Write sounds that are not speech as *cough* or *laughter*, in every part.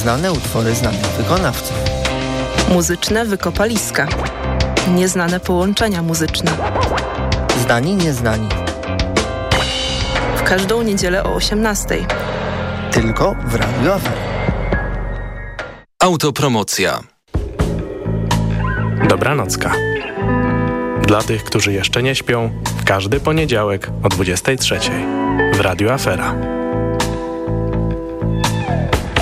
Nieznane utwory znanych wykonawców. Muzyczne wykopaliska. Nieznane połączenia muzyczne. Znani, nieznani. W każdą niedzielę o 18. Tylko w Radio Afera. Autopromocja. Dobranocka. Dla tych, którzy jeszcze nie śpią, w każdy poniedziałek o 23 w Radio Afera.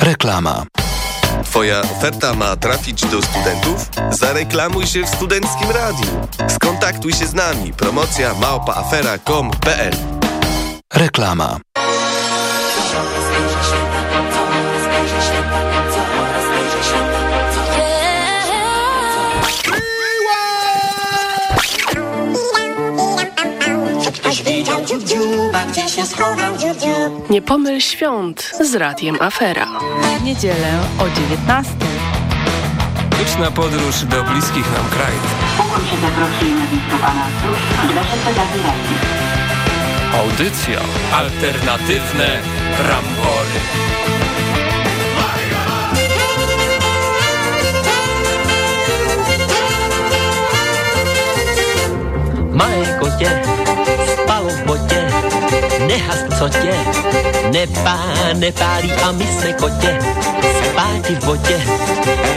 Reklama. Twoja oferta ma trafić do studentów? Zareklamuj się w studenckim radiu. Skontaktuj się z nami. Promocja małpaafera.com.pl Reklama. Nie pomyl świąt z Radiem Afera. W niedzielę o 19. Idź na podróż do bliskich nam krajów. Pokój się zaprosili na blisko szefa Audycja. Alternatywne rambory. Spalo v botě, nehas co tě, nepá, nepálí a my jsme kotě, spáti v botě,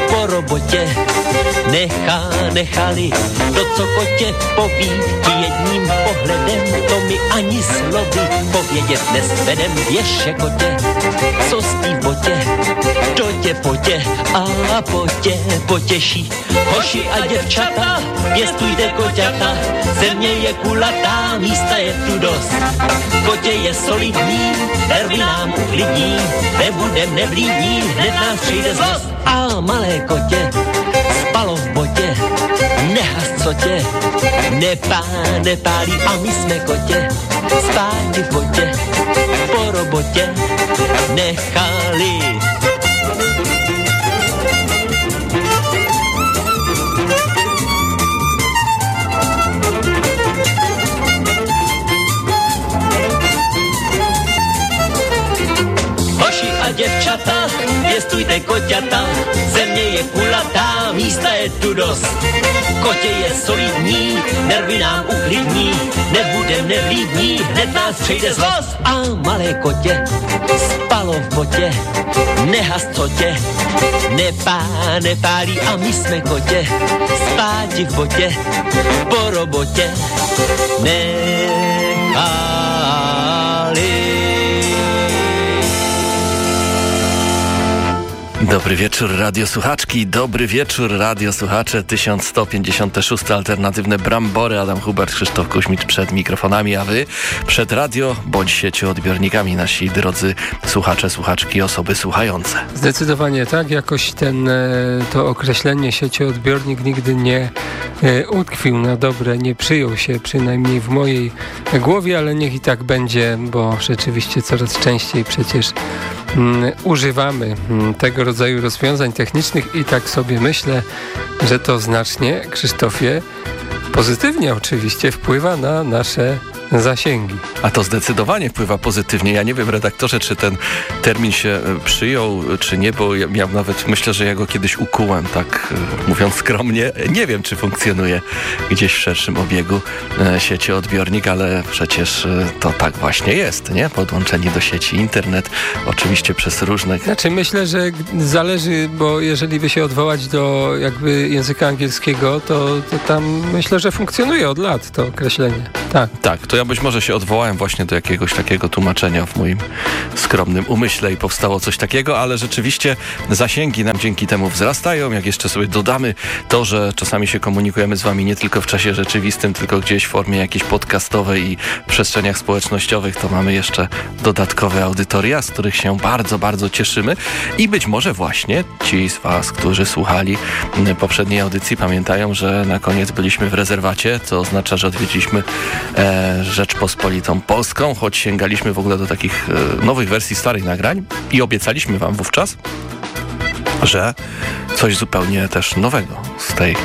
po robotě, nechá, nechali, to, co kotě poví, ti jedním pohledem, to mi ani slovy povědět nesvedem, věše kotě, co z tý botě, to tě potě a potě potěší. Hoši a děvčata, pěstujte koťata, země je kulatá, místa je tu dost. Kotě je solidní, nervy nám uklidní, nebudem nevlídní, hned nás přijde zlost. A malé kotě, spalo v botě, nehas co tě, nepá, nepálí a my jsme kotě, spáti v botě, po robotě, nechali. Děvčata, pěstujte koťata, země je kulatá, místa je tu dost. Kotě je solidní, nervy nám uklidní, nebudem nevlídní, hned nás přejde zlost. A malé kotě spalo v botě, nehas tě, nepá, nepálí a my jsme kotě, spáti v botě, po robotě, nechali. Dobry wieczór dobry wieczór radiosłuchacze, 1156 alternatywne Brambory, Adam Hubert, Krzysztof Kuśmicz przed mikrofonami, a wy przed radio bądź siecioodbiornikami, nasi drodzy słuchacze, słuchaczki, osoby słuchające. Zdecydowanie tak, jakoś ten, e, to określenie siecioodbiornik nigdy nie e, utkwił na dobre, nie przyjął się przynajmniej w mojej głowie, ale niech i tak będzie, bo rzeczywiście coraz częściej przecież mm, używamy mm, tego rodzaju rozwiązań technicznych i tak sobie myślę, że to znacznie, Krzysztofie, pozytywnie oczywiście wpływa na nasze zasięgi. A to zdecydowanie wpływa pozytywnie. Ja nie wiem, redaktorze, czy ten termin się e, przyjął, czy nie, bo ja, ja nawet myślę, że ja go kiedyś ukułem, tak e, mówiąc skromnie. Nie wiem, czy funkcjonuje gdzieś w szerszym obiegu e, sieci odbiornik, ale przecież e, to tak właśnie jest, nie? Podłączeni do sieci internet, oczywiście przez różne... Znaczy myślę, że zależy, bo jeżeli by się odwołać do jakby języka angielskiego, to, to tam myślę, że funkcjonuje od lat to określenie. Tak. Tak, to ja ja być może się odwołałem właśnie do jakiegoś takiego tłumaczenia w moim skromnym umyśle i powstało coś takiego, ale rzeczywiście zasięgi nam dzięki temu wzrastają. Jak jeszcze sobie dodamy to, że czasami się komunikujemy z wami nie tylko w czasie rzeczywistym, tylko gdzieś w formie jakiejś podcastowej i przestrzeniach społecznościowych, to mamy jeszcze dodatkowe audytoria, z których się bardzo, bardzo cieszymy i być może właśnie ci z was, którzy słuchali poprzedniej audycji, pamiętają, że na koniec byliśmy w rezerwacie, co oznacza, że odwiedziliśmy e, Rzeczpospolitą Polską, choć sięgaliśmy w ogóle do takich e, nowych wersji starych nagrań i obiecaliśmy wam wówczas, że coś zupełnie też nowego z tej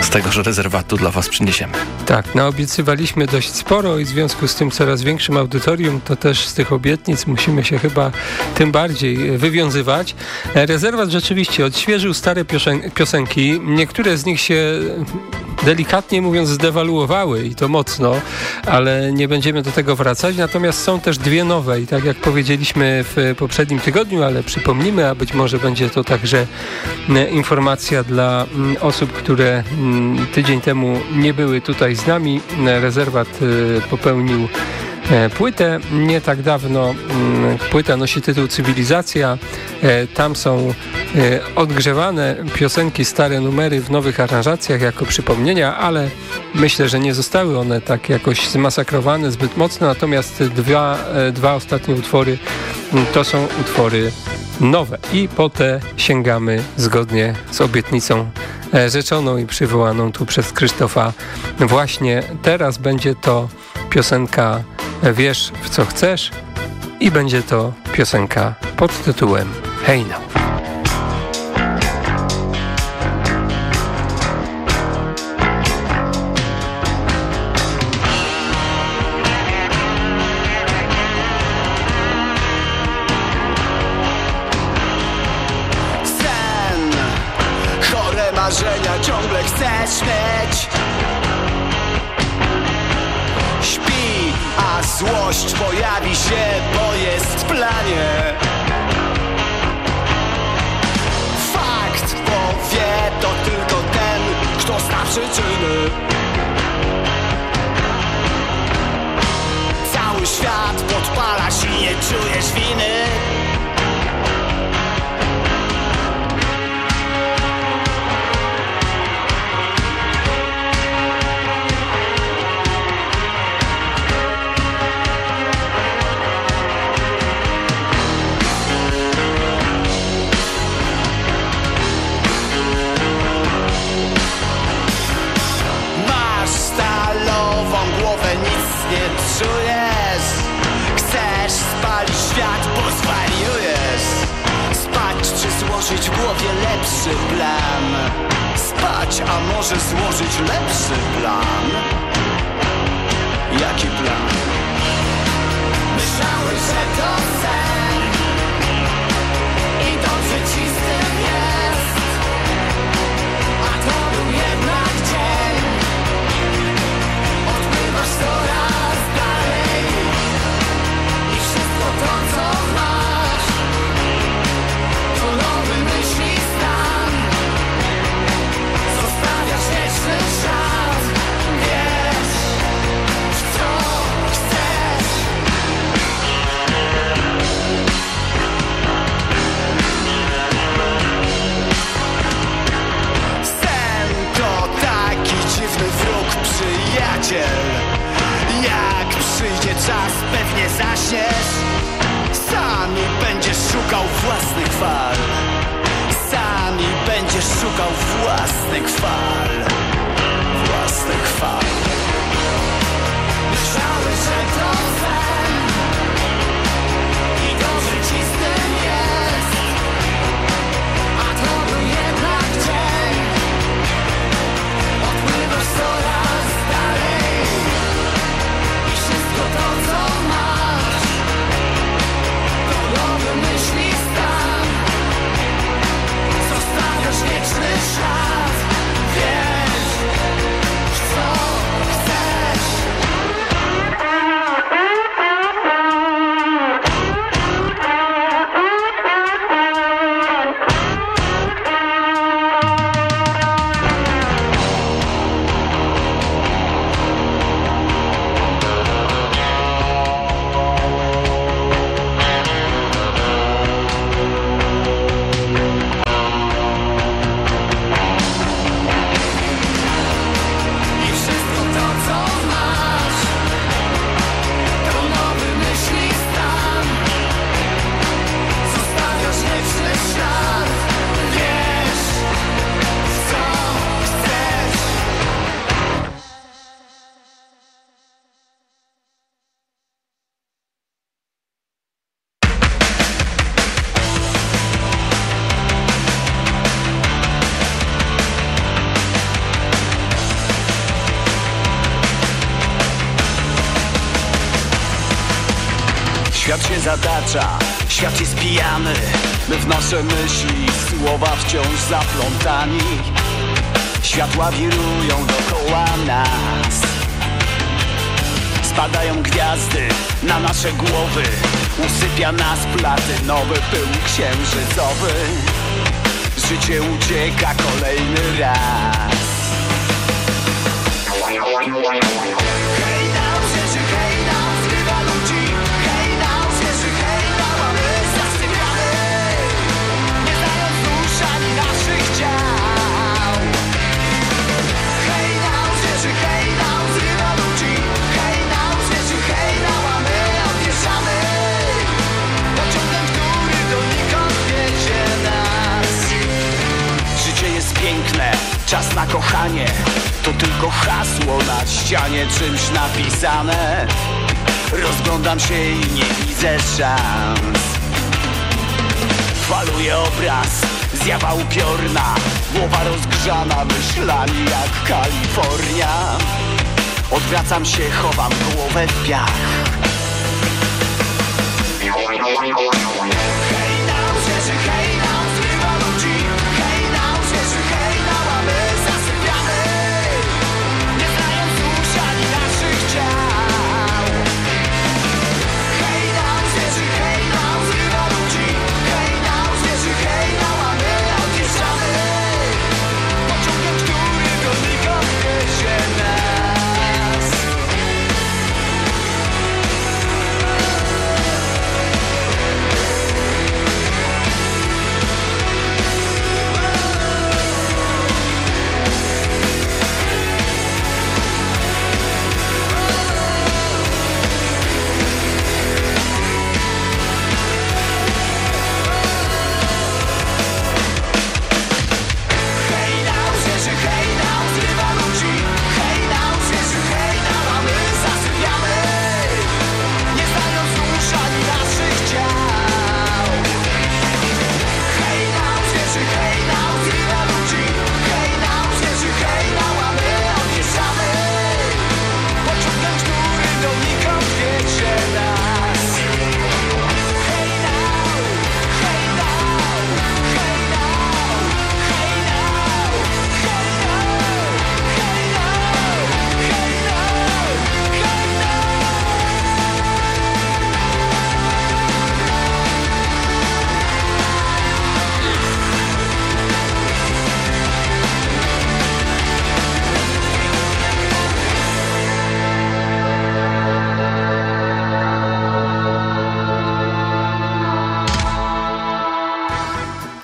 z tegoż rezerwatu dla Was przyniesiemy. Tak, naobiecywaliśmy dość sporo i w związku z tym coraz większym audytorium, to też z tych obietnic musimy się chyba tym bardziej wywiązywać. Rezerwat rzeczywiście odświeżył stare piosenki. Niektóre z nich się delikatnie mówiąc zdewaluowały i to mocno, ale nie będziemy do tego wracać. Natomiast są też dwie nowe i tak jak powiedzieliśmy w poprzednim tygodniu, ale przypomnimy, a być może będzie to także informacja dla mm, osób, które tydzień temu nie były tutaj z nami. Rezerwat y, popełnił E, płytę nie tak dawno. Mm, płyta nosi tytuł Cywilizacja. E, tam są e, odgrzewane piosenki, stare numery w nowych aranżacjach jako przypomnienia, ale myślę, że nie zostały one tak jakoś zmasakrowane zbyt mocno. Natomiast dwa, dwa ostatnie utwory mm, to są utwory nowe i po te sięgamy zgodnie z obietnicą rzeczoną i przywołaną tu przez Krzysztofa. Właśnie teraz będzie to piosenka Wiesz w co chcesz i będzie to piosenka pod tytułem Hey Złość pojawi się, bo jest w planie. Fakt powie to tylko ten, kto zna przyczyny. Cały świat podpalasz i nie czujesz winy świat jest pijany My w nasze myśli, słowa wciąż zaplątani. Światła wirują dookoła nas. Spadają gwiazdy na nasze głowy. Usypia nas platynowy pył księżycowy. Życie ucieka kolejny raz To tylko hasło na ścianie czymś napisane. Rozglądam się i nie widzę szans. Faluje obraz, zjawa upiorna Głowa rozgrzana, myślami jak Kalifornia. Odwracam się, chowam głowę w piach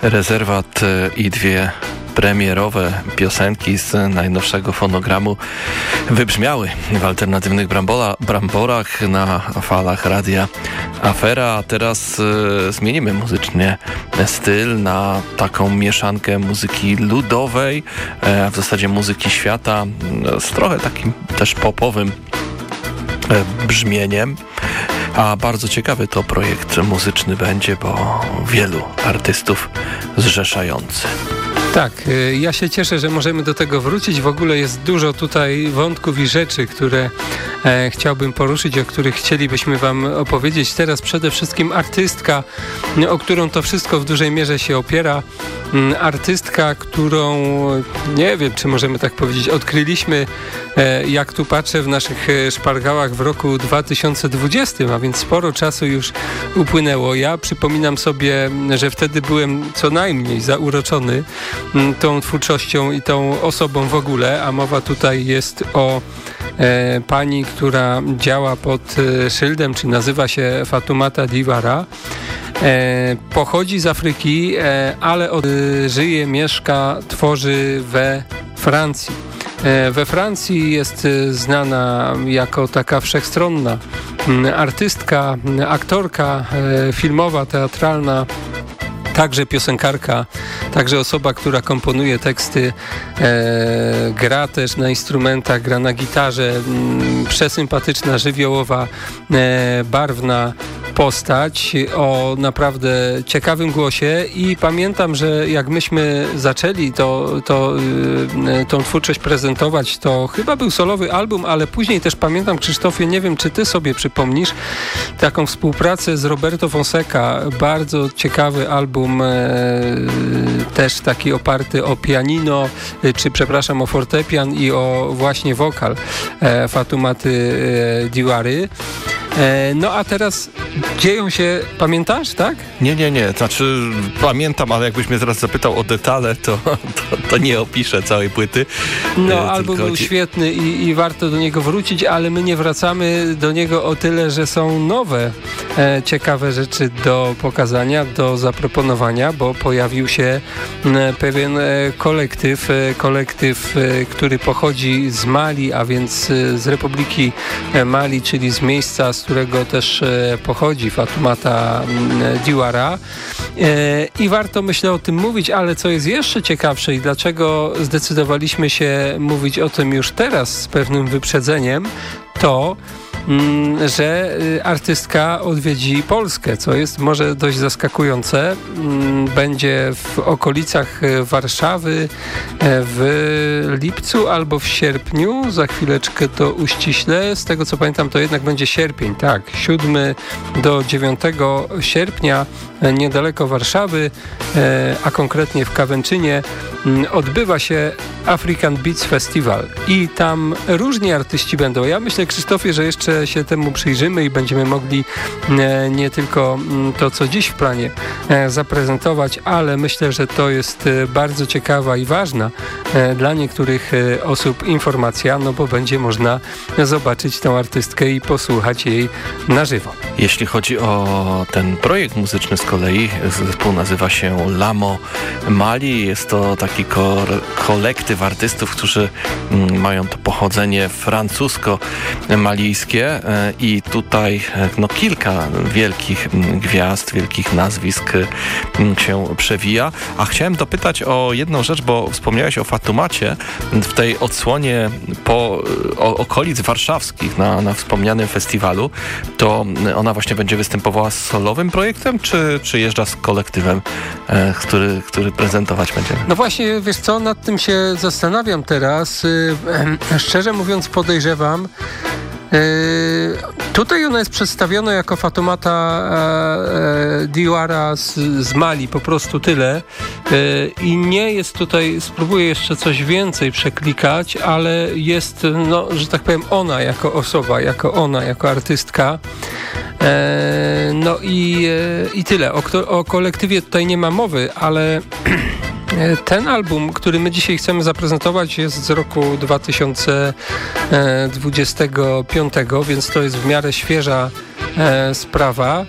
Rezerwat e, i dwie premierowe piosenki z najnowszego fonogramu wybrzmiały w alternatywnych brambola, bramborach na falach radia Afera, a teraz e, zmienimy muzycznie styl na taką mieszankę muzyki ludowej, e, w zasadzie muzyki świata z trochę takim też popowym brzmieniem. A bardzo ciekawy to projekt muzyczny będzie, bo wielu artystów zrzeszający. Tak, y, ja się cieszę, że możemy do tego wrócić. W ogóle jest dużo tutaj wątków i rzeczy, które e, chciałbym poruszyć, o których chcielibyśmy Wam opowiedzieć. Teraz przede wszystkim artystka, o którą to wszystko w dużej mierze się opiera. Mm, Artystka, którą nie wiem, czy możemy tak powiedzieć, odkryliśmy, e, jak tu patrzę w naszych e, szpargałach w roku 2020, a więc sporo czasu już upłynęło. Ja przypominam sobie, że wtedy byłem co najmniej zauroczony mm, tą twórczością i tą osobą w ogóle, a mowa tutaj jest o e, pani, która działa pod e, szyldem, czy nazywa się Fatumata Diwara. E, pochodzi z Afryki, e, ale od, żyje, mieszka, tworzy we Francji. We Francji jest znana jako taka wszechstronna artystka, aktorka filmowa, teatralna, także piosenkarka, także osoba, która komponuje teksty, e, gra też na instrumentach, gra na gitarze, m, przesympatyczna, żywiołowa, e, barwna, postać o naprawdę ciekawym głosie i pamiętam, że jak myśmy zaczęli to, to, y, tą twórczość prezentować, to chyba był solowy album, ale później też pamiętam, Krzysztofie, nie wiem, czy ty sobie przypomnisz, taką współpracę z Roberto Fonseca, bardzo ciekawy album, e, też taki oparty o pianino, e, czy przepraszam, o fortepian i o właśnie wokal e, Fatumaty Diwary. E, no a teraz dzieją się, pamiętasz, tak? Nie, nie, nie, znaczy pamiętam, ale jakbyś mnie teraz zapytał o detale, to, to, to nie opiszę całej płyty. No, e, album był ci... świetny i, i, warto do niego wrócić, ale my nie wracamy do niego o tyle, że są nowe, e, ciekawe rzeczy do pokazania, do zaproponowania, bo pojawił się e, pewien e, kolektyw, e, kolektyw, który pochodzi z Mali, a więc z Republiki Mali, czyli z miejsca, z którego też e, pochodzi Fatumata mm, Diwara. E, I warto myślę o tym mówić, ale co jest jeszcze ciekawsze i dlaczego zdecydowaliśmy się mówić o tym już teraz z pewnym wyprzedzeniem, to że y, artystka odwiedzi Polskę, co jest może dość zaskakujące. Mm, będzie w okolicach y, Warszawy y, w lipcu albo w sierpniu. Za chwileczkę to uściślę. Z tego co pamiętam to jednak będzie sierpień, tak. 7 do 9 sierpnia niedaleko Warszawy, a konkretnie w Kawęczynie mm, odbywa się African Beats Festival i tam różni artyści będą. Ja myślę, Krzysztofie, że jeszcze się temu przyjrzymy i będziemy mogli e, nie tylko mm, to, co dziś w planie e, zaprezentować, ale myślę, że to jest e, bardzo ciekawa i ważna dla niektórych osób informacja, no bo będzie można zobaczyć tę artystkę i posłuchać jej na żywo. Jeśli chodzi o ten projekt muzyczny z kolei, zespół nazywa się Lamo Mali. Jest to taki kolektyw artystów, którzy mm, mają to pochodzenie francusko-malijskie e, i tutaj e, no, kilka wielkich mm, gwiazd, wielkich nazwisk mm, się przewija. A chciałem dopytać o jedną rzecz, bo wspomniałeś o Fatumacie w tej odsłonie po o, okolic warszawskich na, na wspomnianym festiwalu. To ona właśnie będzie występowała z solowym projektem, czy przyjeżdża z kolektywem, e, który, który prezentować będzie? No właśnie, wiesz co, nad tym się zastanawiam teraz. *clears throat* Szczerze mówiąc podejrzewam, Tutaj ona jest przedstawiona jako Fatumata e, e, Diwara z, z, Mali, po prostu tyle. E, I nie jest tutaj, spróbuję jeszcze coś więcej przeklikać, ale jest, no, że tak powiem, ona jako osoba, jako ona, jako artystka. E, no i, e, i tyle. O, o kolektywie tutaj nie ma mowy, ale *clears throat* ten album, który my dzisiaj chcemy zaprezentować jest z roku 2025, więc to jest w miarę świeża e, sprawa.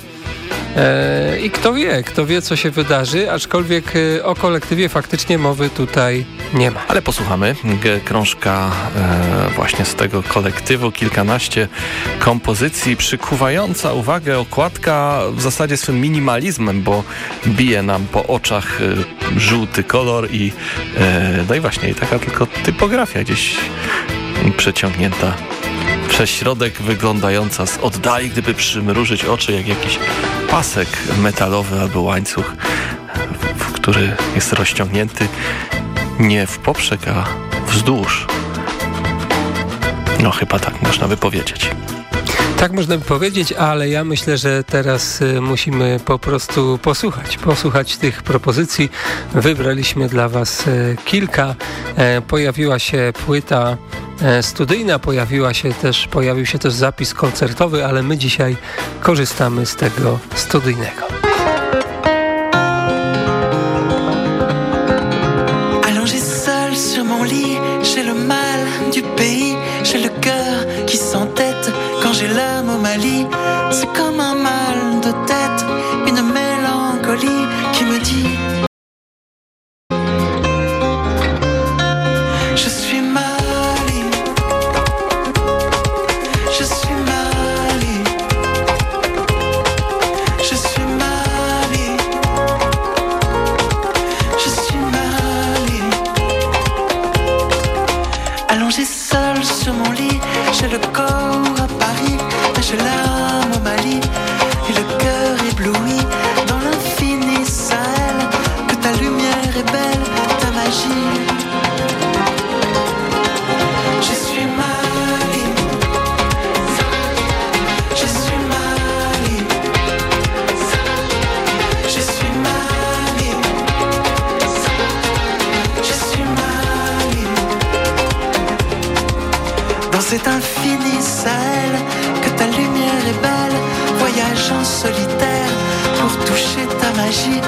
E, I kto wie, kto wie, co się wydarzy, aczkolwiek e, o kolektywie faktycznie mowy tutaj nie ma. Ale posłuchamy. Krążka e, właśnie z tego kolektywu, kilkanaście kompozycji, przykuwająca uwagę okładka w zasadzie swym minimalizmem, bo bije nam po oczach żółty kolor i no i właśnie i taka tylko typografia gdzieś przeciągnięta przez środek wyglądająca z oddali, gdyby przymrużyć oczy jak jakiś pasek metalowy albo łańcuch, w który jest rozciągnięty nie w poprzek, a wzdłuż. No chyba tak można by powiedzieć. Tak można by powiedzieć, ale ja myślę, że teraz y, musimy po prostu posłuchać, posłuchać tych propozycji. Wybraliśmy dla Was y, kilka. E, pojawiła się płyta e, studyjna, pojawiła się też, pojawił się też zapis koncertowy, ale my dzisiaj korzystamy z tego studyjnego. C'est infini, celle que ta lumière est belle. Voyage en solitaire pour toucher ta magie.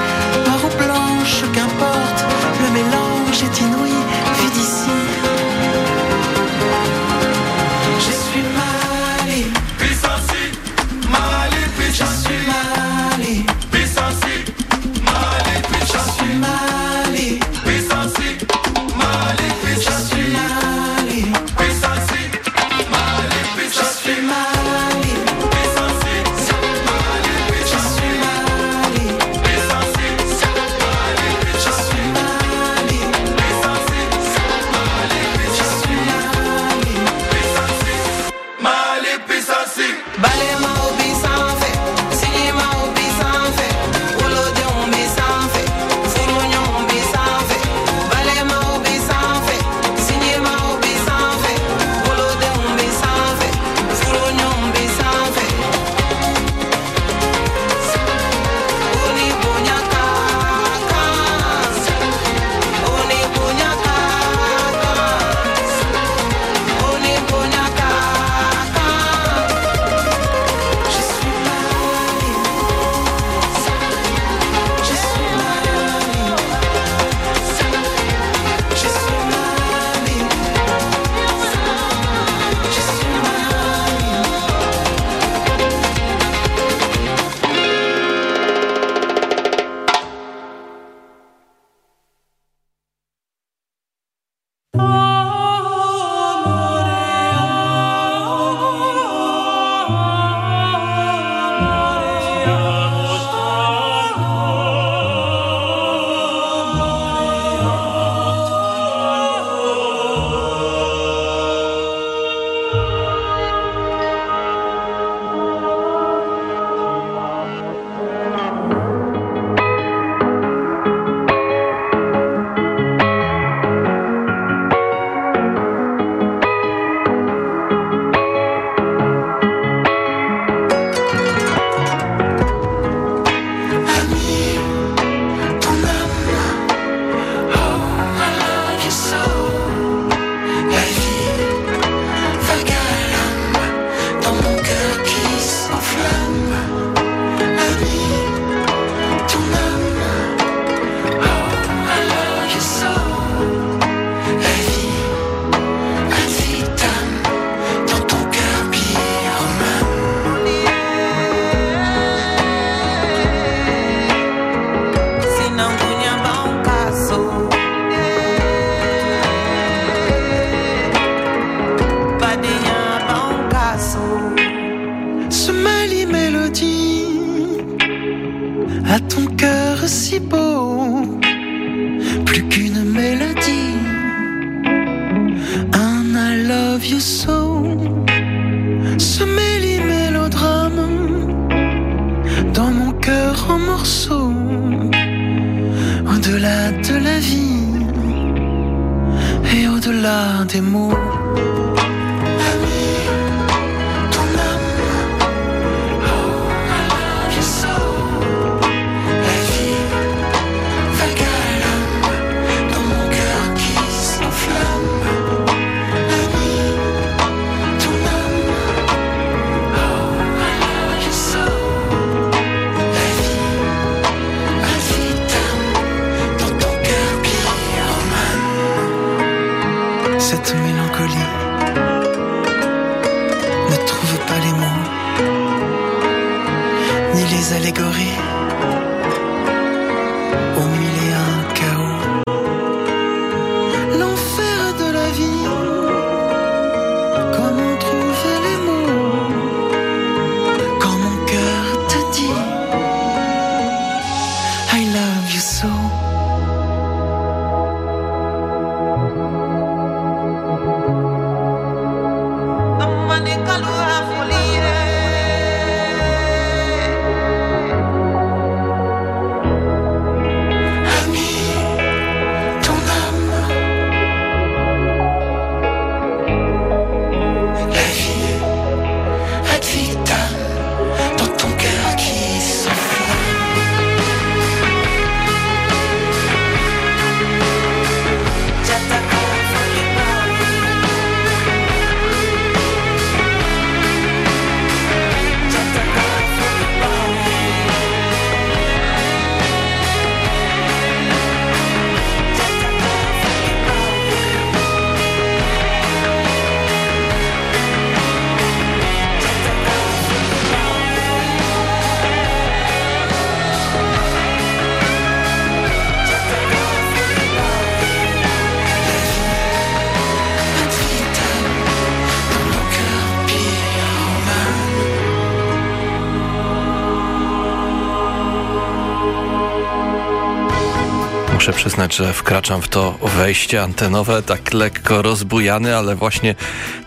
Muszę przyznać, że wkraczam w to wejście antenowe tak lekko rozbujany, ale właśnie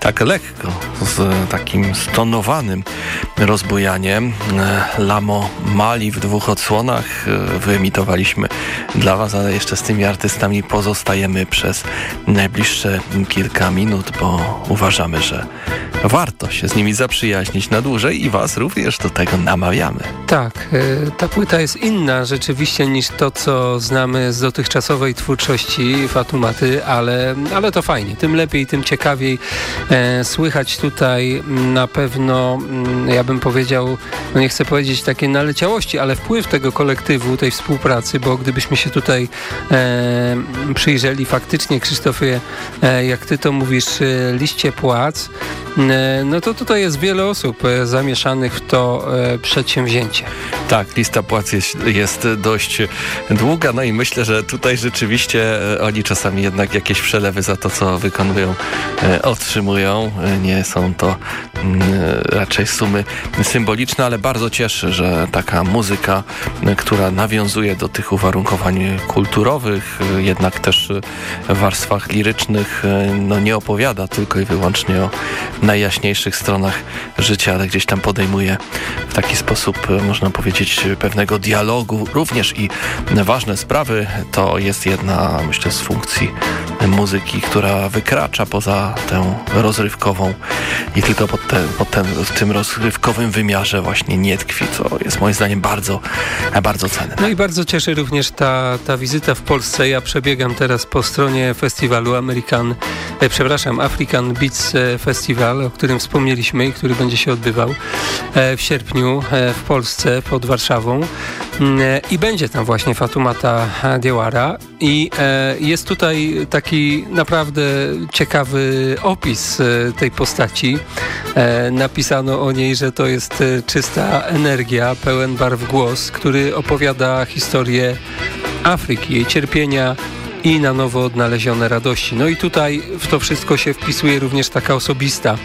tak lekko, z takim stonowanym rozbujaniem. E, Lamo Mali w dwóch odsłonach e, wyemitowaliśmy dla Was, ale jeszcze z tymi artystami pozostajemy przez najbliższe kilka minut, bo uważamy, że warto się z nimi zaprzyjaźnić na dłużej i Was również do tego namawiamy. Tak, e, ta płyta jest inna rzeczywiście niż to, co znamy z dotychczasowej twórczości Fatumaty, ale, ale to fajnie. Tym lepiej, tym ciekawiej słychać tutaj na pewno, mm, ja bym powiedział, no nie chcę powiedzieć takiej naleciałości, ale wpływ tego kolektywu, tej współpracy, bo gdybyśmy się tutaj e, przyjrzeli faktycznie, Krzysztofie, e, jak ty to mówisz, e, liście płac, e, no to tutaj jest wiele osób e, zamieszanych w to e, przedsięwzięcie. Tak, lista płac jest, jest dość długa, no i myślę, że tutaj rzeczywiście e, oni czasami jednak jakieś przelewy za to, co wykonują, e, otrzymują. E, Nie są to mm, raczej sumy symboliczne, ale bardzo cieszy, że taka muzyka, która nawiązuje do tych uwarunkowań kulturowych, jednak też w warstwach lirycznych, no nie opowiada tylko i wyłącznie o najjaśniejszych stronach życia, ale gdzieś tam podejmuje w taki sposób, można powiedzieć, pewnego dialogu, również i ważne sprawy. To jest jedna, myślę, z funkcji muzyki, która wykracza poza tę rozrywkową i tylko pod, te, pod ten, w tym rozrywkowym wymiarze właśnie nie tkwi, co jest moim zdaniem bardzo, bardzo cenne. No i bardzo cieszy również ta, ta wizyta w Polsce. Ja przebiegam teraz po stronie festiwalu American, e, przepraszam, African Beats e, Festival, o którym wspomnieliśmy i który będzie się odbywał e, w sierpniu e, w Polsce pod Warszawą. Mm, e, I będzie tam właśnie Fatumata Diawara i e, jest tutaj taki naprawdę ciekawy opis e, tej postaci. Napisano o niej, że to jest czysta energia, pełen barw głos, który opowiada historię Afryki, jej cierpienia i na nowo odnalezione radości. No i tutaj w to wszystko się wpisuje również taka osobista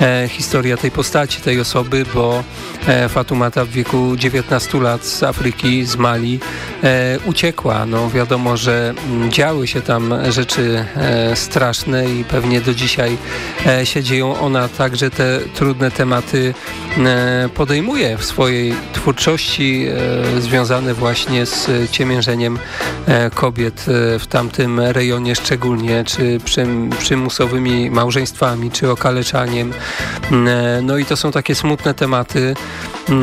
e, historia tej postaci, tej osoby, bo e, Fatumata w wieku 19 lat z Afryki, z Mali e, uciekła. No wiadomo, że m, działy się tam rzeczy e, straszne i pewnie do dzisiaj e, się dzieją. Ona także te trudne tematy e, podejmuje w swojej twórczości związane właśnie z ciemiężeniem kobiet w tamtym rejonie szczególnie, czy przym, przymusowymi małżeństwami, czy okaleczaniem. E, No i to są takie smutne tematy,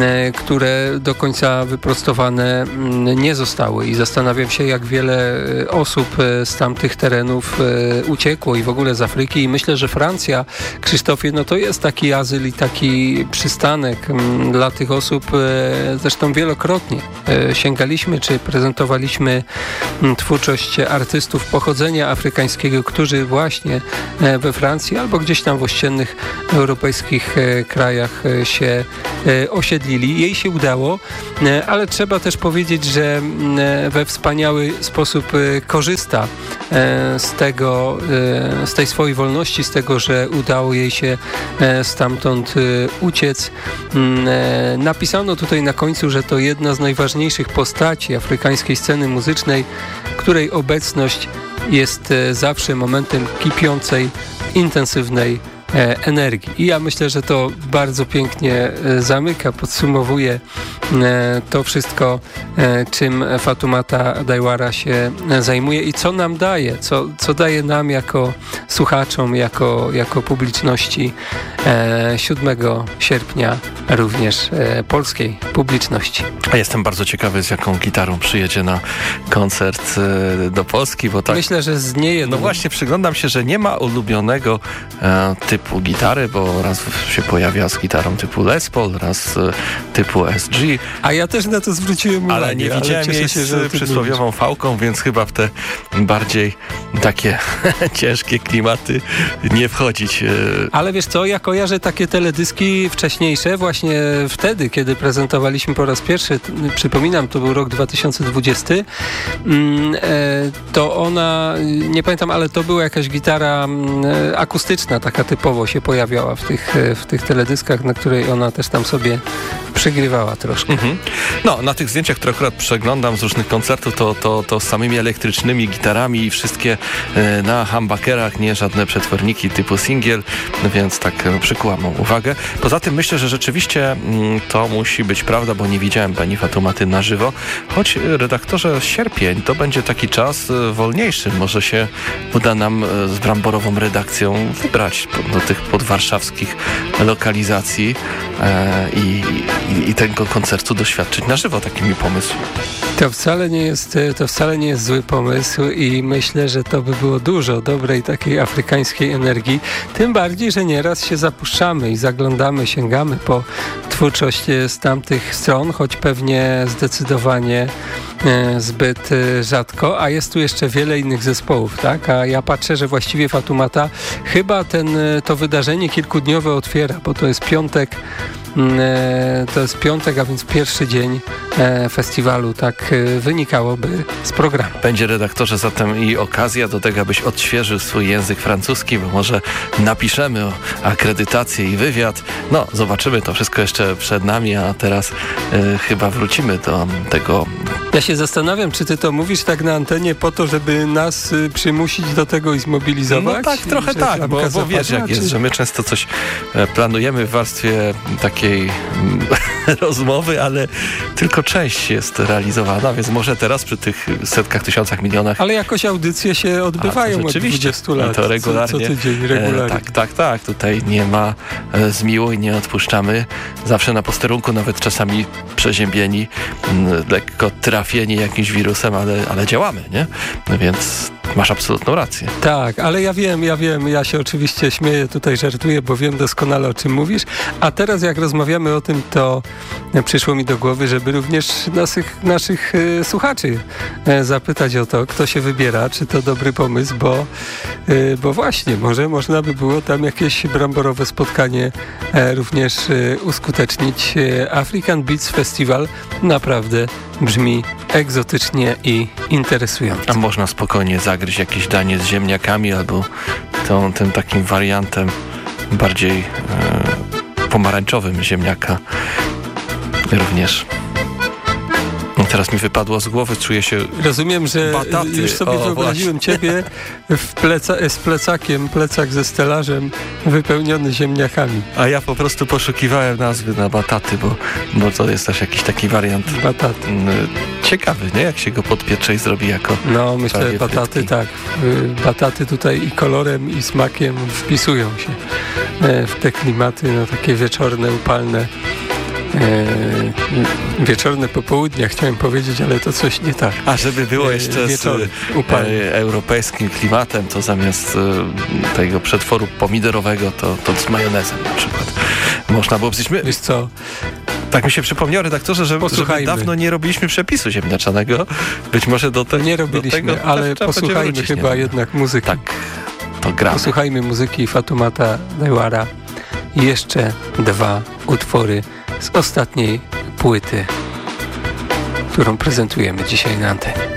e, które do końca wyprostowane mm, nie zostały i zastanawiam się, jak wiele e, osób z tamtych terenów uciekło i w ogóle z Afryki i myślę, że Francja, Krzysztofie, no to jest taki azyl i taki przystanek mm, dla tych osób, zresztą wielokrotnie sięgaliśmy, czy prezentowaliśmy mm, twórczość artystów pochodzenia afrykańskiego, którzy właśnie e, we Francji albo gdzieś tam w ościennych europejskich e, krajach e, się osiedlili. Jej się udało, ale trzeba też powiedzieć, że mm, we wspaniały sposób korzysta z tego, z tej swojej wolności, z tego, że udało jej się stamtąd uciec. Mm, Napisano tutaj na końcu, że to jedna z najważniejszych postaci afrykańskiej sceny muzycznej, której obecność jest e, zawsze momentem kipiącej, intensywnej energii. I ja myślę, że to bardzo pięknie e, zamyka, podsumowuje e, to wszystko, e, czym Fatumata Dajwara się e, zajmuje i co nam daje, co, co daje nam jako słuchaczom, jako, jako publiczności e, 7 sierpnia również e, polskiej publiczności. A jestem bardzo ciekawy, z jaką gitarą przyjedzie na koncert e, do Polski, bo tak... Myślę, że z niejedną. No właśnie, przyglądam się, że nie ma ulubionego e, typu gitary, bo raz się pojawia z gitarą typu Les Paul, raz e, typu SG. A ja też na to zwróciłem uwagę. Ale nie widziałem cieszę jej z przysłowiową fałką, więc chyba w te bardziej takie *laughs* ciężkie klimaty nie wchodzić. e, Ale wiesz co, ja kojarzę takie teledyski wcześniejsze, właśnie wtedy, kiedy prezentowaliśmy po raz pierwszy, przypominam, to był rok 2020, mm, e, to ona, nie pamiętam, ale to była jakaś gitara mm, akustyczna, taka typowa typowo się pojawiała w tych, e, w tych teledyskach, na której ona też tam sobie przygrywała troszkę. Mhm. No, na tych zdjęciach, które akurat przeglądam z różnych koncertów, to, to, to z samymi elektrycznymi gitarami i wszystkie e, na humbuckerach, nie żadne przetworniki typu singiel, więc tak e, przykuła mą uwagę. Poza tym myślę, że rzeczywiście mm, to musi być prawda, bo nie widziałem pani Fatumaty na żywo, choć redaktorze sierpień to będzie taki czas wolniejszy. Może się uda nam z bramborową redakcją wybrać po- do tych podwarszawskich lokalizacji e, i, i, i tego koncertu doświadczyć na żywo. Taki mi pomysł. To wcale nie jest, e, to wcale nie jest zły pomysł i myślę, że to by było dużo dobrej takiej afrykańskiej energii. Tym bardziej, że nieraz się zapuszczamy i zaglądamy, sięgamy po twórczość e, z tamtych stron, choć pewnie zdecydowanie e, zbyt e, rzadko, a jest tu jeszcze wiele innych zespołów, tak? A ja patrzę, że właściwie Fatumata chyba ten, to wydarzenie kilkudniowe otwiera, bo to jest piątek To jest piątek, a więc pierwszy dzień e, festiwalu, tak e, wynikałoby z programu. Będzie redaktorze zatem i okazja do tego, abyś odświeżył swój język francuski, bo może napiszemy o akredytację i wywiad. No, zobaczymy, to wszystko jeszcze przed nami, a teraz e, chyba wrócimy do tego. Ja się zastanawiam, czy ty to mówisz tak na antenie po to, żeby nas y, przymusić do tego i zmobilizować? No tak, trochę tak, bo, bo wiesz jak jest, że my często coś e, planujemy w warstwie takiej mm, *laughs* rozmowy, ale tylko część jest realizowana, więc może teraz przy tych setkach, tysiącach, milionach Ale jakoś audycje się odbywają A, od rzeczywiście. 20 lat. To regularnie. Co, co tydzień, E, regularnie. tak, tak, tak. Tutaj nie ma e, zmiłuj, nie odpuszczamy. Zawsze na posterunku, nawet czasami przeziębieni, m, lekko trafieni jakimś wirusem, ale, ale działamy, nie? No Więc masz absolutną rację. Tak, ale ja wiem, ja wiem, ja się oczywiście śmieję, tutaj żartuję, bo wiem doskonale o czym mówisz. A teraz jak rozmawiamy o tym, to przyszło mi do głowy, żeby również naszych, naszych e, słuchaczy e, zapytać o to, kto się wybiera, czy to dobry pomysł, bo, e, bo właśnie, może można by było tam jakieś bramborowe spotkanie również uskutecznić. African Beats Festival naprawdę brzmi egzotycznie i interesująco. A można spokojnie zagryźć jakieś danie z ziemniakami albo tą, tym takim wariantem bardziej e, pomarańczowym ziemniaka również. Teraz mi wypadło z głowy, czuję się Rozumiem, że Bataty. już sobie O, wyobraziłem właśnie. ciebie pleca, z plecakiem, plecak ze stelażem wypełniony ziemniakami. A ja po prostu poszukiwałem nazwy na bataty, bo, bo to jest też jakiś taki wariant Bataty. mm, ciekawy, nie? Jak się go podpiecze i zrobi jako No, myślę, prawie bataty frytki. tak. Y, Bataty tutaj i kolorem, i smakiem wpisują się e, w te klimaty, no takie wieczorne, upalne. E, wieczorne popołudnia chciałem powiedzieć, ale to coś nie tak. A żeby było E, jeszcze z wieczory, upalne. e, europejskim klimatem, to zamiast e, tego przetworu pomidorowego, to, to z majonezem na przykład. Można było. My, Wiesz co, tak mi się przypomniało, redaktorze, że, że dawno nie robiliśmy przepisu ziemniaczanego. Być może do, te, nie do robiliśmy, tego ale posłuchajmy wrócić chyba niedawno. jednak muzyki. Tak, to gra. Posłuchajmy muzyki Fatumata Dewara jeszcze dwa utwory z ostatniej płyty, którą prezentujemy dzisiaj na antenie.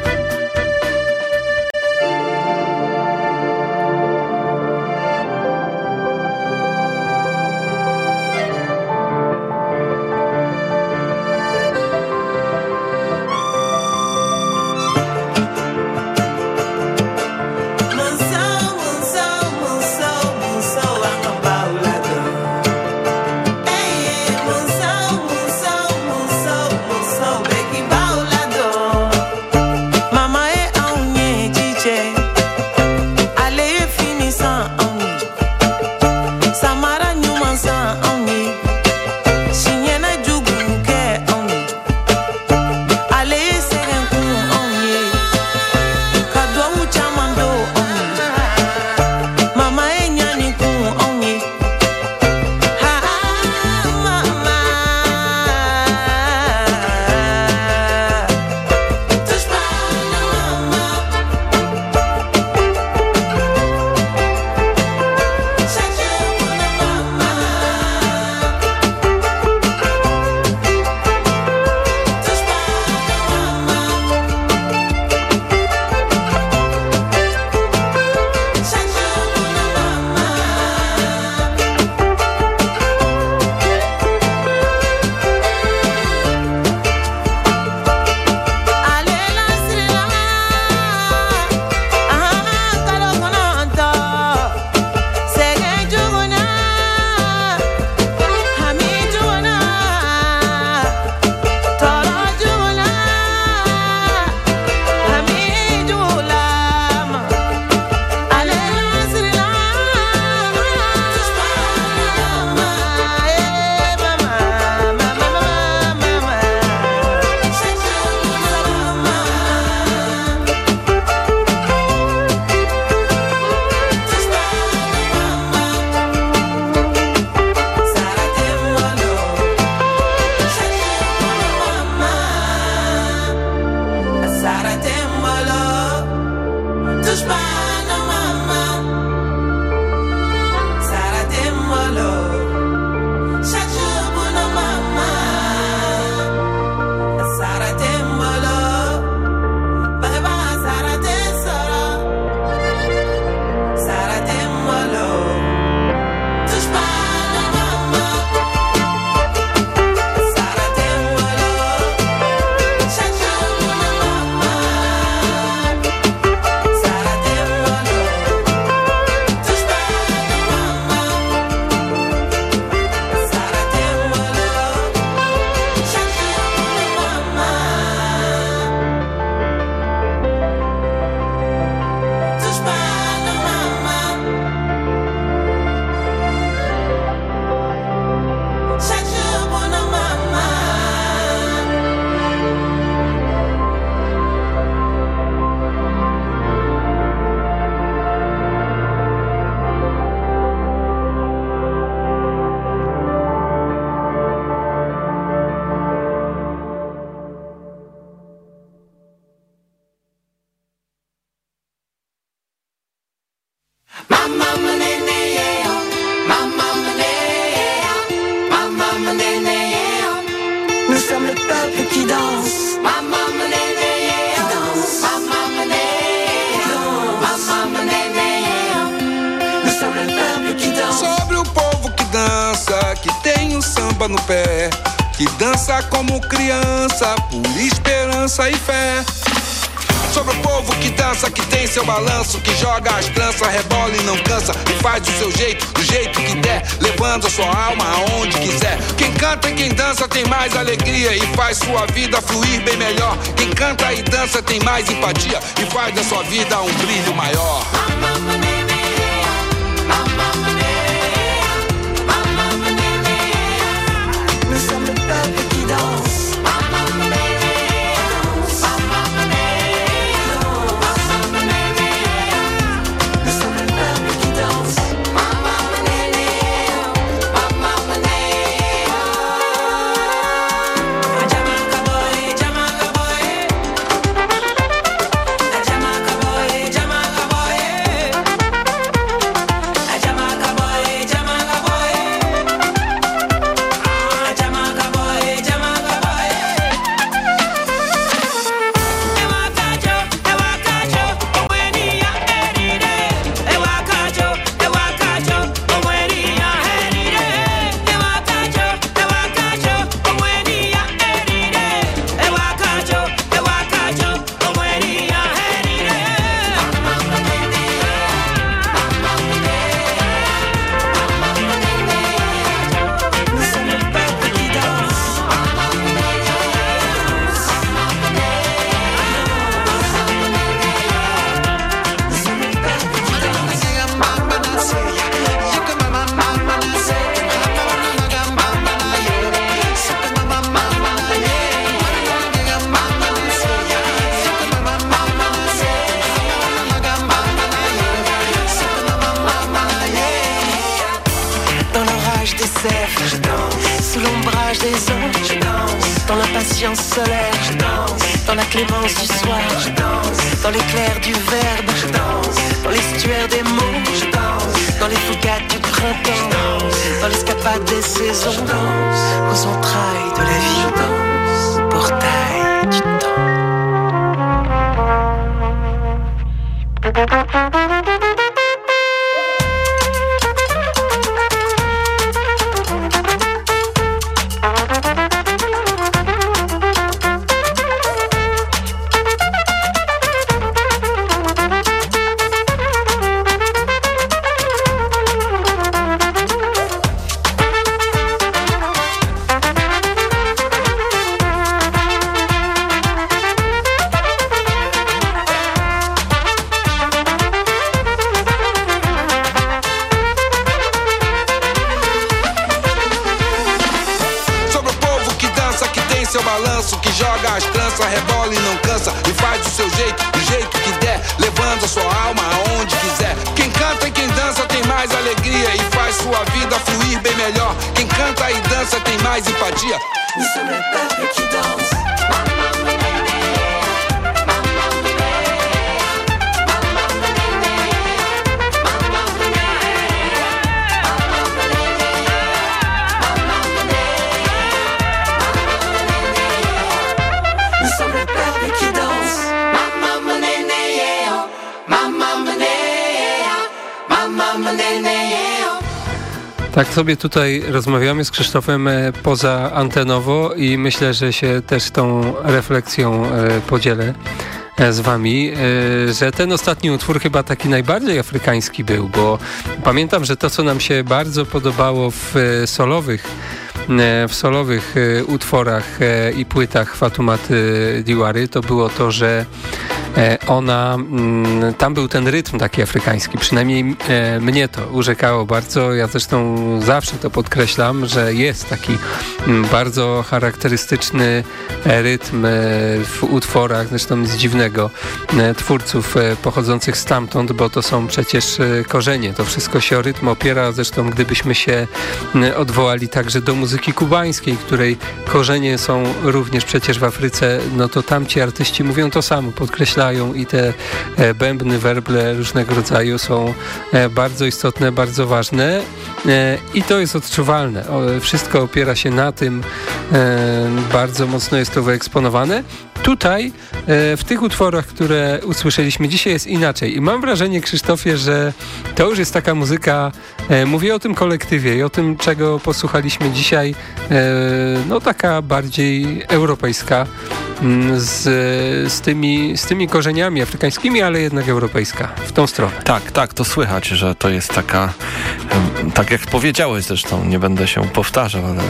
Faz do seu jeito, do jeito que der, levando a sua alma aonde quiser. Quem canta e quem dança tem mais alegria e faz sua vida fluir bem melhor. Quem canta e dança tem mais empatia e faz da sua vida um brilho maior. Sobie tutaj rozmawiamy z Krzysztofem e, poza antenowo i myślę, że się też tą refleksją e, podzielę e, z wami, że ten ostatni utwór chyba taki najbardziej afrykański był, bo pamiętam, że to co nam się bardzo podobało w solowych w solowych utworach i płytach Fatumaty Diwary to było to, że ona, mm, tam był ten rytm taki afrykański, przynajmniej e, mnie to urzekało bardzo, ja zresztą zawsze to podkreślam, że jest taki mm, bardzo charakterystyczny e, rytm e, w utworach, zresztą nic dziwnego, e, twórców e, pochodzących stamtąd, bo to są przecież e, korzenie, to wszystko się o rytm opiera, zresztą gdybyśmy się odwołali także do muzyki kubańskiej, której korzenie są również przecież w Afryce, no to tamci artyści mówią to samo, podkreślają i te e, bębny, werble różnego rodzaju są e, bardzo istotne, bardzo ważne e, i to jest odczuwalne. Wszystko opiera się na tym, bardzo mocno jest to wyeksponowane. Tutaj, w tych utworach, które usłyszeliśmy dzisiaj jest inaczej i mam wrażenie, Krzysztofie, że to już jest taka muzyka, mówię o tym kolektywie i o tym, czego posłuchaliśmy dzisiaj, no taka bardziej europejska, mm, z, z, tymi, z tymi korzeniami afrykańskimi, ale jednak europejska, w tą stronę. Tak, tak, to słychać, że to jest taka, tak jak powiedziałeś zresztą, nie będę się powtarzał, ale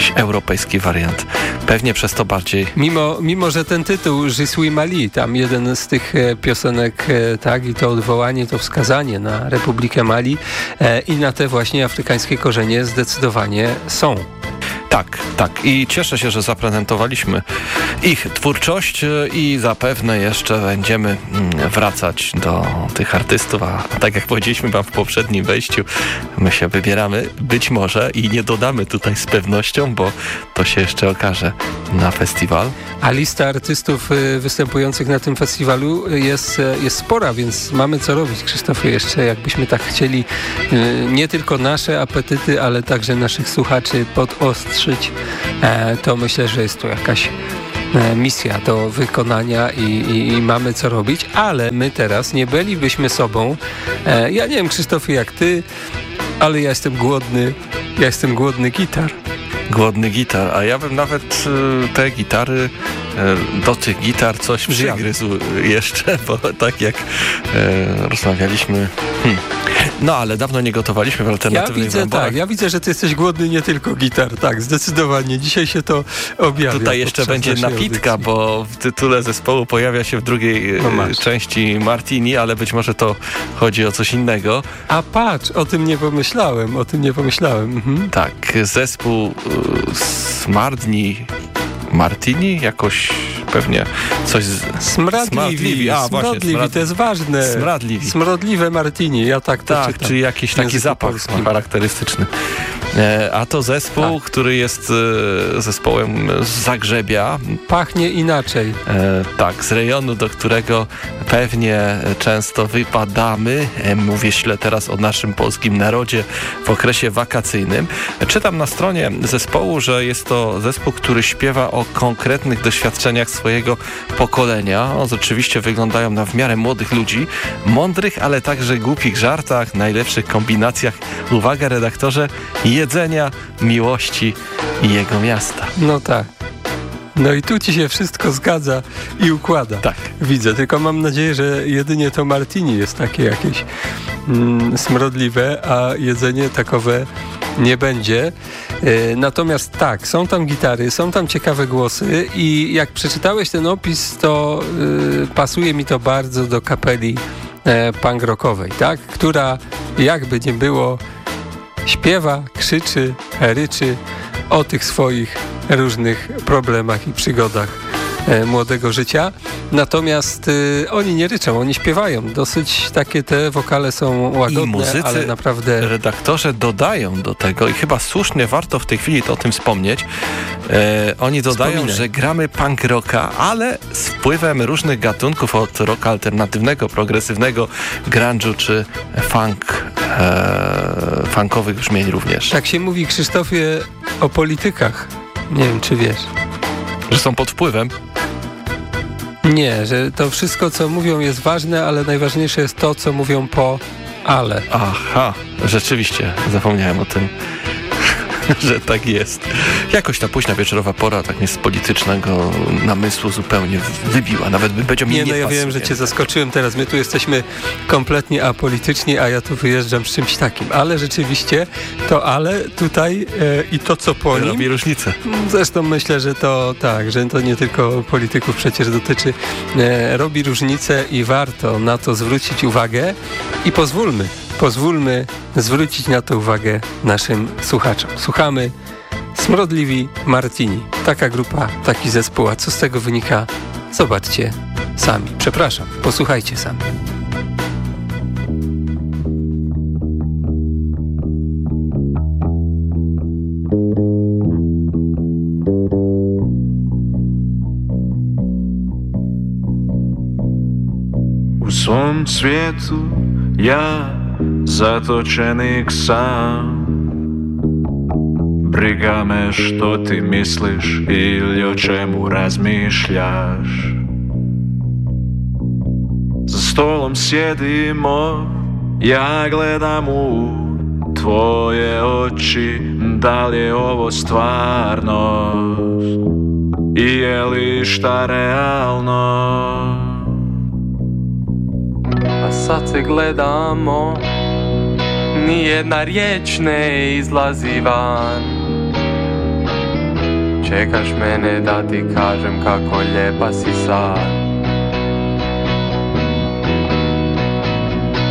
jakiś europejski wariant. Pewnie przez to bardziej... Mimo, mimo że ten tytuł Je suis Mali, tam jeden z tych e, piosenek, e, tak, i to odwołanie, to wskazanie na Republikę Mali e, i na te właśnie afrykańskie korzenie zdecydowanie są. Tak, tak. I cieszę się, że zaprezentowaliśmy ich twórczość i zapewne jeszcze będziemy mm, wracać do tych artystów, a tak jak powiedzieliśmy wam w poprzednim wejściu, my się wybieramy być może i nie dodamy tutaj z pewnością, bo to się jeszcze okaże na festiwal. A lista artystów y, występujących na tym festiwalu jest, y, jest spora, więc mamy co robić. Krzysztofie, jeszcze jakbyśmy tak chcieli nie tylko nasze apetyty, ale także naszych słuchaczy podostrzyć, e, to myślę, że jest to jakaś e, misja do wykonania i, i, i, mamy co robić, ale my teraz nie bylibyśmy sobą. E, ja nie wiem, Krzysztofie, jak ty, ale ja jestem głodny, ja jestem głodny gitar głodny gitar, a ja bym nawet te gitary, do tych gitar coś przygryzł jeszcze, *laughs* bo tak jak rozmawialiśmy, hmm, no ale dawno nie gotowaliśmy w alternatywnej Ja widzę, tak, ja widzę, że ty jesteś głodny nie tylko gitar, tak, zdecydowanie. Dzisiaj się to objawia. Tutaj jeszcze będzie napitka, audycji. bo w tytule zespołu pojawia się w drugiej no części Martini, ale być może to chodzi o coś innego. A patrz, o tym nie pomyślałem, o tym nie pomyślałem. Mhm. Tak, zespół Smardni Martini jakoś pewnie coś z... Smradliwi. Smradliwi, A, smradliwi właśnie, smrad... to jest ważne. Smradliwi. Smrodliwe Martini, ja tak to tak, czytam. czy jakiś taki zapach charakterystyczny. E, a to zespół, tak. który jest e, zespołem z Zagrzebia. Pachnie inaczej. E, tak, z rejonu, do którego pewnie często wypadamy. Mówię źle teraz o naszym polskim narodzie w okresie wakacyjnym. Czytam na stronie zespołu, że jest to zespół, który śpiewa o konkretnych doświadczeniach swojego pokolenia. O, oczywiście wyglądają na w miarę młodych ludzi, mądrych, ale także głupich żartach, najlepszych kombinacjach. Uwaga redaktorze, jedzenia, miłości i jego miasta. No tak. No i tu ci się wszystko zgadza i układa. Tak. Widzę, tylko mam nadzieję, że jedynie to martini jest takie jakieś mm, smrodliwe, a jedzenie takowe nie będzie. E, natomiast tak, są tam gitary, są tam ciekawe głosy i jak przeczytałeś ten opis, to y, pasuje mi to bardzo do kapeli y, punk rockowej, tak? która jakby nie było śpiewa, krzyczy, ryczy o tych swoich różnych problemach i przygodach e, młodego życia. Natomiast y, oni nie ryczą, oni śpiewają. Dosyć takie te wokale są łagodne, I muzycy, ale naprawdę... redaktorzy dodają do tego i chyba słusznie warto w tej chwili to o tym wspomnieć. E, oni dodają, Wspominaj. że gramy punk rocka, ale z wpływem różnych gatunków od rocka alternatywnego, progresywnego, grunge'u czy funk, e, funkowych brzmień również. Tak się mówi, Krzysztofie, o politykach. Nie wiem, czy wiesz. Że są pod wpływem? Nie, że to wszystko, co mówią jest ważne, ale najważniejsze jest to, co mówią po ale. Aha, rzeczywiście, zapomniałem o tym. *laughs* że tak jest. Jakoś ta późna wieczorowa pora tak mnie z politycznego namysłu zupełnie wybiła. Nawet powiedział mi nie, nie no ja wiem, że cię zaskoczyłem teraz. My tu jesteśmy kompletnie apolityczni, a ja tu wyjeżdżam z czymś takim. Ale rzeczywiście to ale tutaj e, i to, co po nim... Robi różnicę. Zresztą myślę, że to tak, że to nie tylko polityków przecież dotyczy. E, robi różnicę i warto na to zwrócić uwagę i pozwólmy pozwólmy zwrócić na to uwagę naszym słuchaczom. Słuchamy Smrodliwi Martini. Taka grupa, taki zespół. A co z tego wynika? Zobaczcie sami. Przepraszam, posłuchajcie sami. svom svijetu ja zatočenik sam. Briga me što ti misliš ili o čemu razmišljaš. Za stolom sjedimo, ja gledam u tvoje oči Da li je ovo stvarnost i je li šta realno sad se gledamo Nijedna riječ ne izlazi van. Čekaš mene da ti kažem kako lijepa si sad.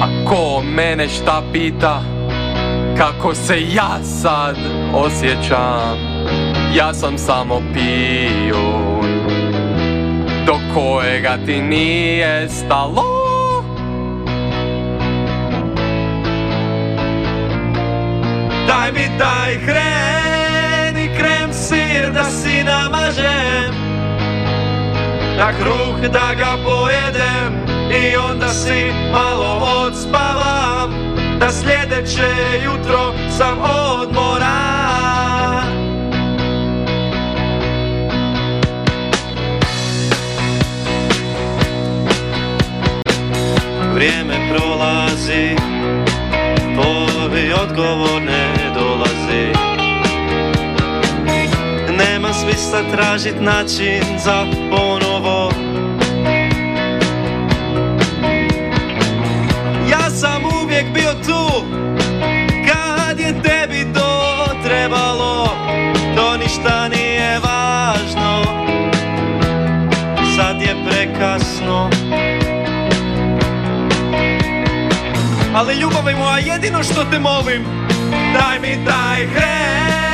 Ako mene šta pita Kako se ja sad osjećam? Ja sam samo pijun Do kojega ti nije stalo Daj mi taj hren i krem sir da si namažem Na kruh da ga pojedem i onda si malo odspavam. Da sljedeće jutro sam odmoran Vrijeme prolazi Tvoji odgovor Smisla tražit način za ponovo. Ja sam uvijek bio tu Kad je tebi to trebalo. To ništa nije važno. Sad je prekasno. Ali ljubavi moja jedino što te molim Daj mi taj hren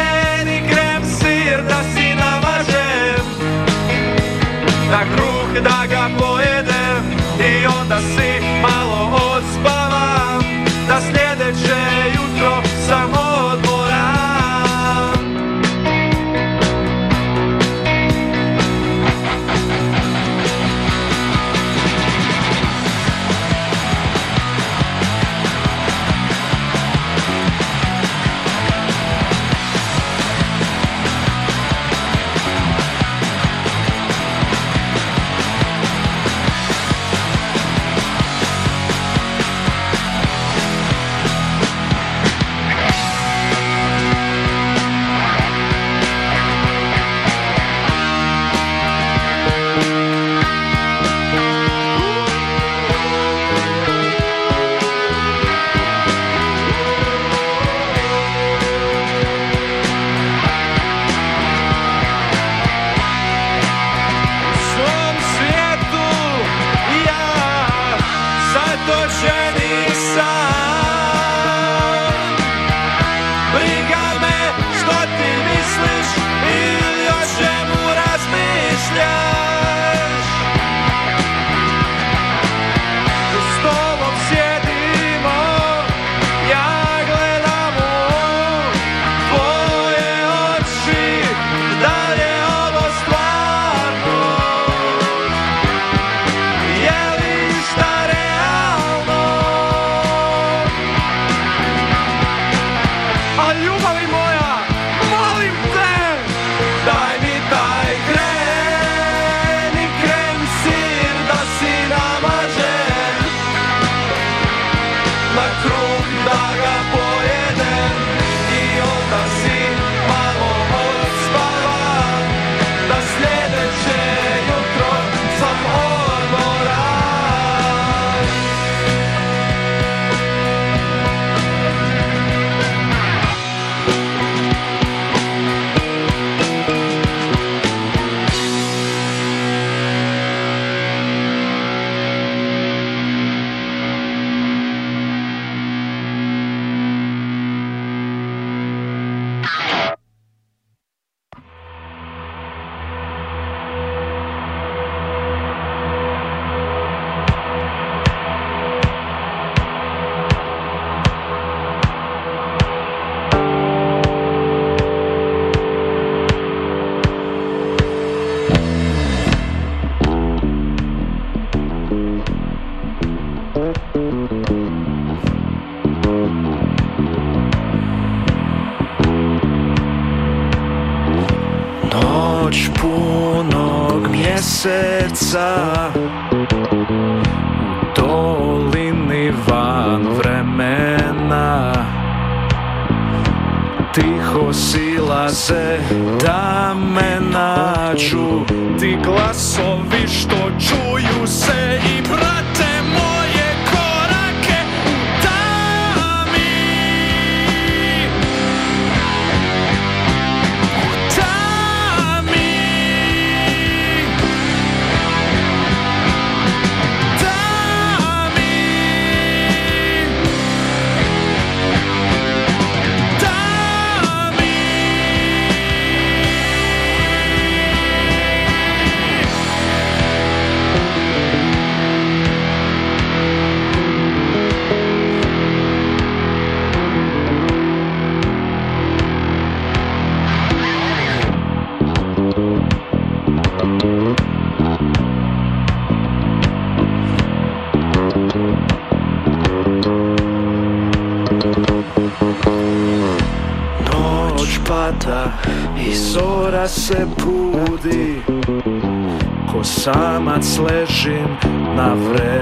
ležim na vreloj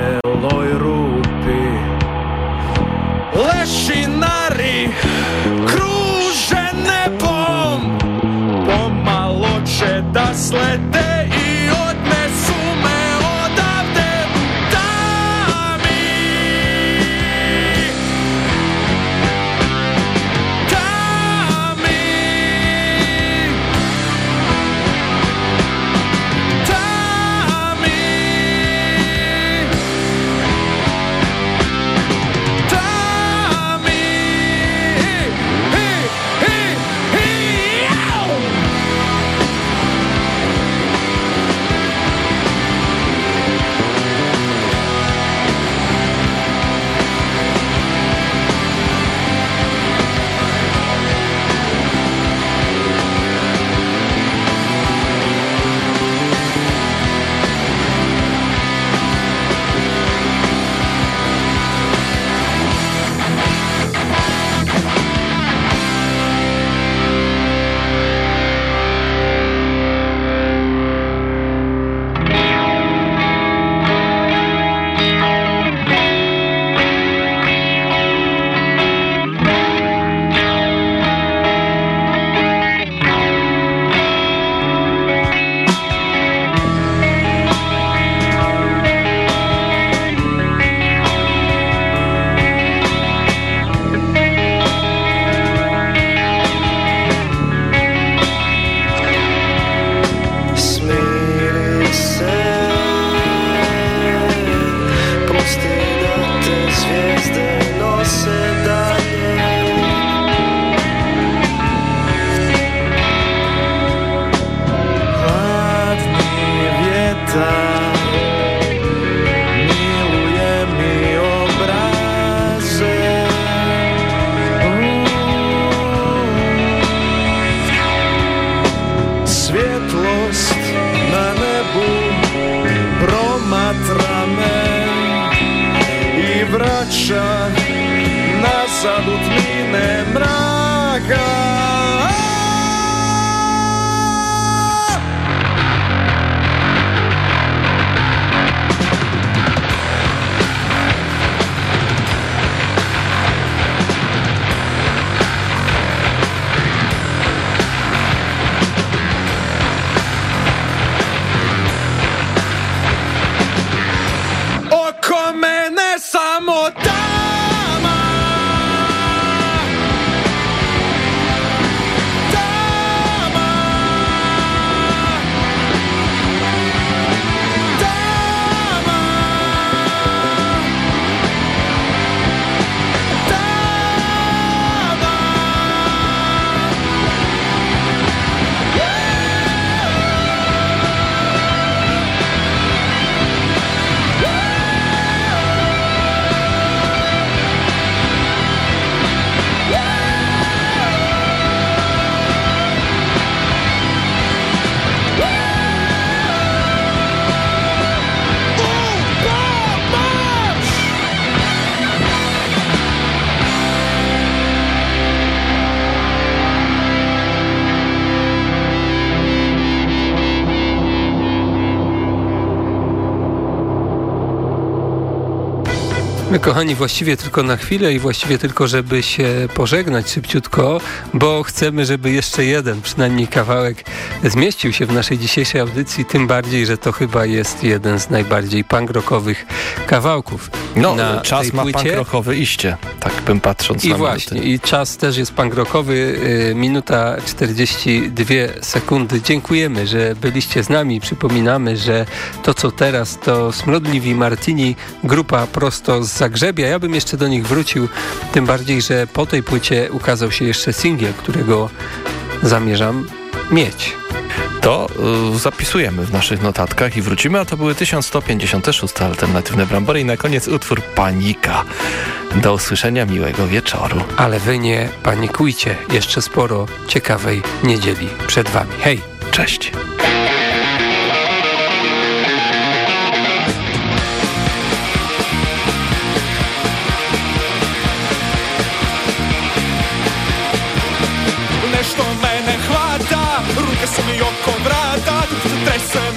Kochani, właściwie tylko na chwilę i właściwie tylko, żeby się pożegnać szybciutko, bo chcemy, żeby jeszcze jeden przynajmniej kawałek zmieścił się w naszej dzisiejszej audycji, tym bardziej, że to chyba jest jeden z najbardziej punkrockowych kawałków. No, na czas ma punkrockowy iście, tak bym patrząc I na właśnie, minuty. i czas też jest punkrockowy, y, minuta 42 sekundy. Dziękujemy, że byliście z nami. Przypominamy, że to co teraz to Smrodliwi Martini, grupa prosto z Zagrzebia. Ja bym jeszcze do nich wrócił, tym bardziej, że po tej płycie ukazał się jeszcze singiel, którego zamierzam mieć. To y, zapisujemy w naszych notatkach i wrócimy, a to były 1156 alternatywne brambory i na koniec utwór Panika. Do usłyszenia, miłego wieczoru. Ale wy nie panikujcie, jeszcze sporo ciekawej niedzieli przed wami. Hej! Cześć! što mene hvata Ruke su mi oko vrata, trese